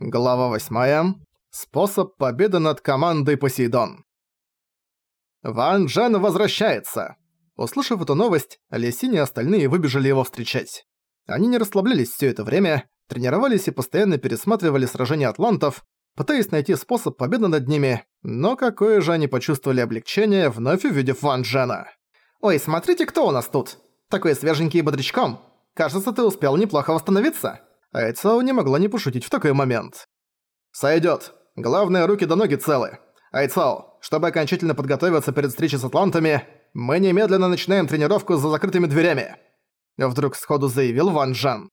Глава 8. Способ победы над командой Посейдон. Ван Джен возвращается. Услышав эту новость, Лесинь и остальные выбежали его встречать. Они не расслаблялись все это время, тренировались и постоянно пересматривали сражения атлантов, пытаясь найти способ победы над ними, но какое же они почувствовали облегчение, вновь увидев Ван Джена. «Ой, смотрите, кто у нас тут! Такой свеженький и бодрячком! Кажется, ты успел неплохо восстановиться!» Айцао не могла не пошутить в такой момент. «Сойдёт. Главное, руки до ноги целы. Айцао, чтобы окончательно подготовиться перед встречей с атлантами, мы немедленно начинаем тренировку за закрытыми дверями», вдруг сходу заявил Ван Жан.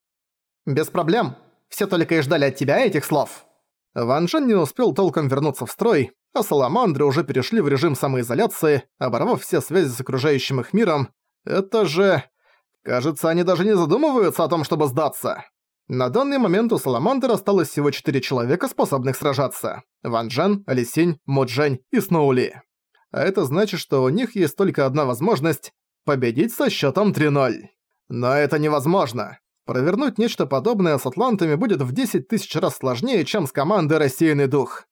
«Без проблем. Все только и ждали от тебя этих слов». Ван Жан не успел толком вернуться в строй, а саламандры уже перешли в режим самоизоляции, оборвав все связи с окружающим их миром. Это же... Кажется, они даже не задумываются о том, чтобы сдаться. На данный момент у Саламандр осталось всего четыре человека, способных сражаться. Ван Джен, Алисинь, Муджень и Сноули. А это значит, что у них есть только одна возможность – победить со счетом 3-0. Но это невозможно. Провернуть нечто подобное с атлантами будет в 10 тысяч раз сложнее, чем с командой «Рассеянный дух».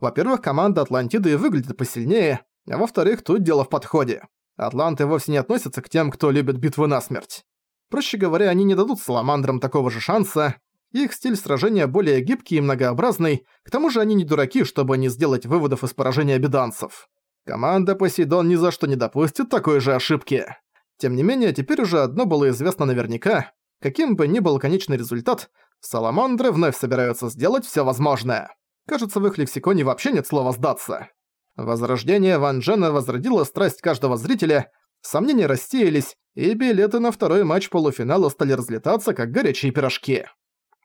Во-первых, команда Атлантиды выглядит посильнее, а во-вторых, тут дело в подходе. Атланты вовсе не относятся к тем, кто любит битвы насмерть. Проще говоря, они не дадут саламандрам такого же шанса. Их стиль сражения более гибкий и многообразный, к тому же они не дураки, чтобы не сделать выводов из поражения беданцев. Команда Посейдон ни за что не допустит такой же ошибки. Тем не менее, теперь уже одно было известно наверняка. Каким бы ни был конечный результат, саламандры вновь собираются сделать все возможное. Кажется, в их лексиконе вообще нет слова «сдаться». Возрождение Ван Джена возродило страсть каждого зрителя, Сомнения рассеялись, и билеты на второй матч полуфинала стали разлетаться, как горячие пирожки.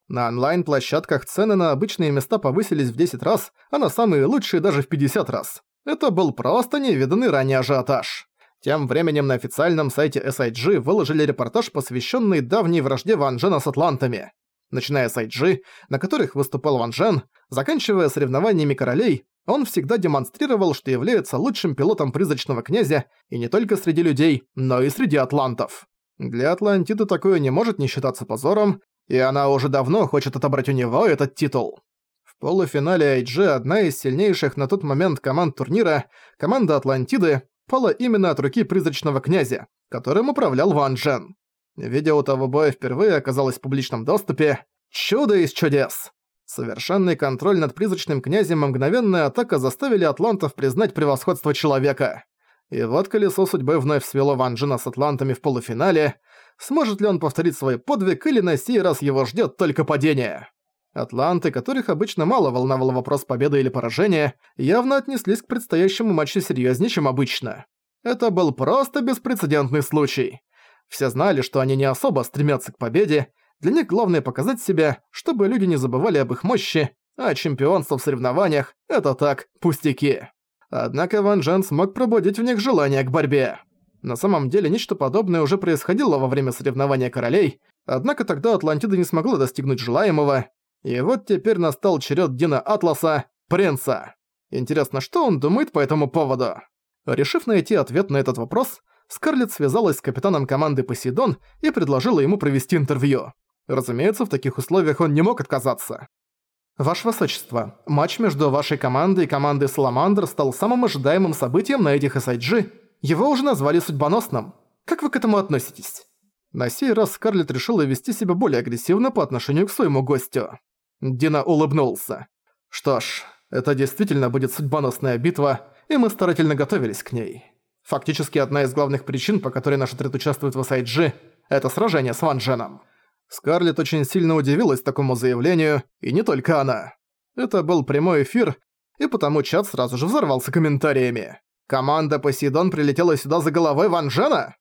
На онлайн-площадках цены на обычные места повысились в 10 раз, а на самые лучшие даже в 50 раз. Это был просто невиданный ранее ажиотаж. Тем временем на официальном сайте SIG выложили репортаж, посвященный давней вражде Ван Джена с атлантами. Начиная с IG, на которых выступал Ван Джен, заканчивая соревнованиями королей, он всегда демонстрировал, что является лучшим пилотом призрачного князя и не только среди людей, но и среди атлантов. Для Атлантиды такое не может не считаться позором, и она уже давно хочет отобрать у него этот титул. В полуфинале IG одна из сильнейших на тот момент команд турнира, команда Атлантиды, пала именно от руки призрачного князя, которым управлял Ван Джен. Видео того боя впервые оказалось в публичном доступе. Чудо из чудес! Совершенный контроль над призрачным князем и мгновенная атака заставили атлантов признать превосходство человека. И вот колесо судьбы вновь свело Ван Джина с атлантами в полуфинале. Сможет ли он повторить свой подвиг или на сей раз его ждет только падение? Атланты, которых обычно мало волновал вопрос победы или поражения, явно отнеслись к предстоящему матчу серьезнее, чем обычно. Это был просто беспрецедентный случай. Все знали, что они не особо стремятся к победе, для них главное показать себя, чтобы люди не забывали об их мощи, а чемпионство в соревнованиях – это так, пустяки. Однако Ван Джен смог пробудить в них желание к борьбе. На самом деле нечто подобное уже происходило во время соревнования королей, однако тогда Атлантида не смогла достигнуть желаемого, и вот теперь настал черед Дина Атласа, принца. Интересно, что он думает по этому поводу? Решив найти ответ на этот вопрос, Скарлетт связалась с капитаном команды Посейдон и предложила ему провести интервью. Разумеется, в таких условиях он не мог отказаться. «Ваше Высочество, матч между вашей командой и командой Саламандр стал самым ожидаемым событием на этих SIG. Его уже назвали судьбоносным. Как вы к этому относитесь?» На сей раз Скарлетт решила вести себя более агрессивно по отношению к своему гостю. Дина улыбнулся. «Что ж, это действительно будет судьбоносная битва, и мы старательно готовились к ней. Фактически одна из главных причин, по которой наш отряд участвует в SIG, это сражение с Ван Дженом». Скарлетт очень сильно удивилась такому заявлению, и не только она. Это был прямой эфир, и потому чат сразу же взорвался комментариями. «Команда Посейдон прилетела сюда за головой Ван Джена?»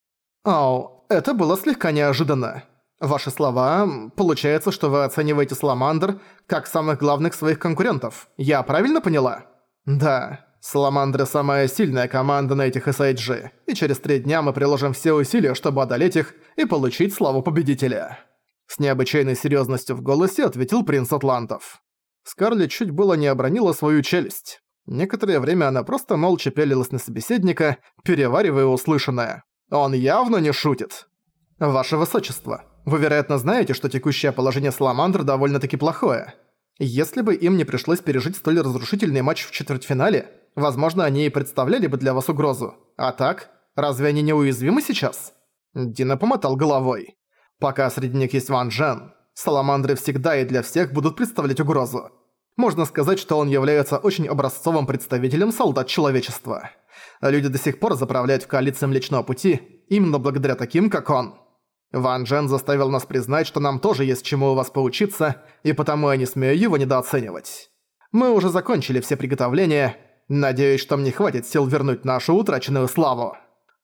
«Ау, это было слегка неожиданно. Ваши слова... Получается, что вы оцениваете Саламандр как самых главных своих конкурентов. Я правильно поняла?» «Да. Саламандры самая сильная команда на этих SIG, и через три дня мы приложим все усилия, чтобы одолеть их и получить славу победителя». С необычайной серьезностью в голосе ответил принц Атлантов. Скарлетт чуть было не обронила свою челюсть. Некоторое время она просто молча пялилась на собеседника, переваривая услышанное. Он явно не шутит. «Ваше Высочество, вы, вероятно, знаете, что текущее положение Саламандр довольно-таки плохое. Если бы им не пришлось пережить столь разрушительный матч в четвертьфинале, возможно, они и представляли бы для вас угрозу. А так, разве они неуязвимы сейчас? Дина помотал головой. Пока среди них есть Ван Джен, Саламандры всегда и для всех будут представлять угрозу. Можно сказать, что он является очень образцовым представителем солдат человечества. Люди до сих пор заправляют в коалиции Млечного Пути именно благодаря таким, как он. Ван Джен заставил нас признать, что нам тоже есть чему у вас поучиться, и потому я не смею его недооценивать. Мы уже закончили все приготовления. Надеюсь, что мне хватит сил вернуть нашу утраченную славу.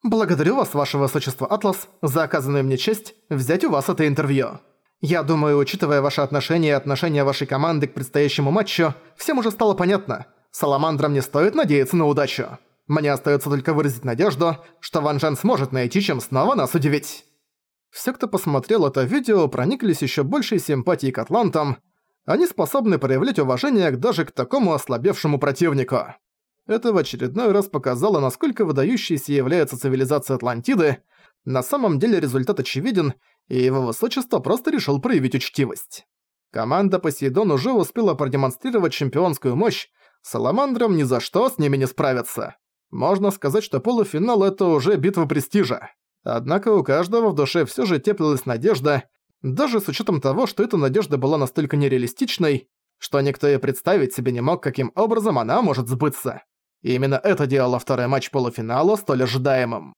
Благодарю вас, ваше высочество Атлас, за оказанную мне честь взять у вас это интервью. Я думаю, учитывая ваши отношения и отношения вашей команды к предстоящему матчу, всем уже стало понятно. Саламандрам не стоит надеяться на удачу. Мне остается только выразить надежду, что Ван Жен сможет найти, чем снова нас удивить. Все, кто посмотрел это видео, прониклись еще большей симпатией к атлантам. Они способны проявлять уважение даже к такому ослабевшему противнику. Это в очередной раз показало, насколько выдающейся является цивилизация Атлантиды. На самом деле результат очевиден, и его высочество просто решил проявить учтивость. Команда Посейдон уже успела продемонстрировать чемпионскую мощь, Саламандрам ни за что с ними не справиться. Можно сказать, что полуфинал — это уже битва престижа. Однако у каждого в душе всё же теплилась надежда, даже с учётом того, что эта надежда была настолько нереалистичной, что никто и представить себе не мог, каким образом она может сбыться. И именно это делало второй матч полуфинала столь ожидаемым.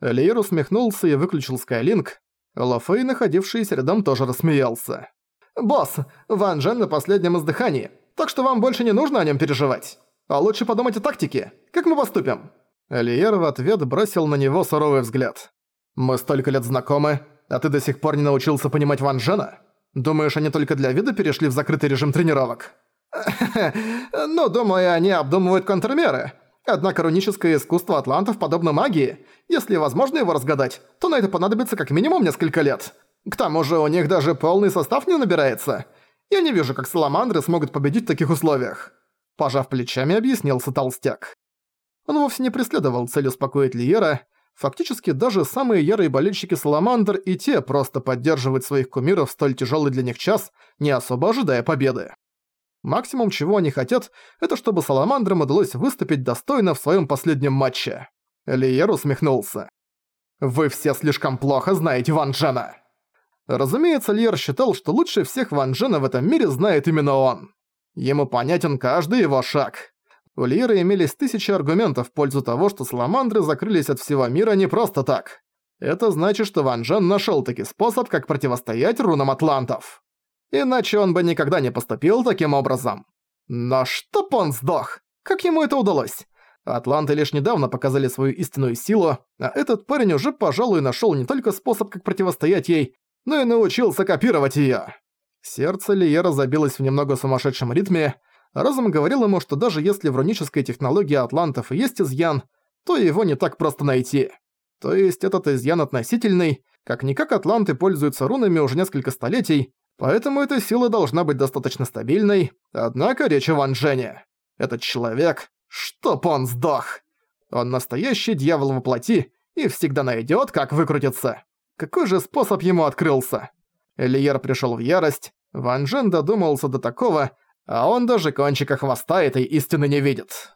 Лиер усмехнулся и выключил Скайлинк. Лофей, находившийся рядом, тоже рассмеялся. «Босс, Ван Джен на последнем издыхании, так что вам больше не нужно о нем переживать. А лучше подумать о тактике. Как мы поступим?» Лиер в ответ бросил на него суровый взгляд. «Мы столько лет знакомы, а ты до сих пор не научился понимать Ван Джена? Думаешь, они только для вида перешли в закрытый режим тренировок?» «Ну, думаю, они обдумывают контрмеры. Однако руническое искусство атлантов подобно магии. Если возможно его разгадать, то на это понадобится как минимум несколько лет. К тому же у них даже полный состав не набирается. Я не вижу, как саламандры смогут победить в таких условиях. Пожав плечами, объяснился толстяк. Он вовсе не преследовал цель успокоить Лиера. Фактически даже самые ярые болельщики Саламандр и те просто поддерживают своих кумиров в столь тяжелый для них час, не особо ожидая победы. Максимум, чего они хотят, это чтобы Саламандрам удалось выступить достойно в своем последнем матче. Лиер усмехнулся. «Вы все слишком плохо знаете Ван Джена!» Разумеется, Лиер считал, что лучше всех Ван Джена в этом мире знает именно он. Ему понятен каждый его шаг. У Лиера имелись тысячи аргументов в пользу того, что Саламандры закрылись от всего мира не просто так. Это значит, что Ван Джен нашёл таки способ, как противостоять рунам атлантов. Иначе он бы никогда не поступил таким образом. Но чтоб он сдох! Как ему это удалось? Атланты лишь недавно показали свою истинную силу, а этот парень уже, пожалуй, нашёл не только способ, как противостоять ей, но и научился копировать её. Сердце Лиера забилось в немного сумасшедшем ритме, разум говорил ему, что даже если в рунической технологии атлантов есть изъян, то его не так просто найти. То есть этот изъян относительный, как-никак атланты пользуются рунами уже несколько столетий, Поэтому эта сила должна быть достаточно стабильной, однако речь о Ван Джене. Этот человек, чтоб он сдох. Он настоящий дьявол во плоти и всегда найдёт, как выкрутиться. Какой же способ ему открылся? Элиер пришёл в ярость, Ван Джен додумался до такого, а он даже кончика хвоста этой истины не видит.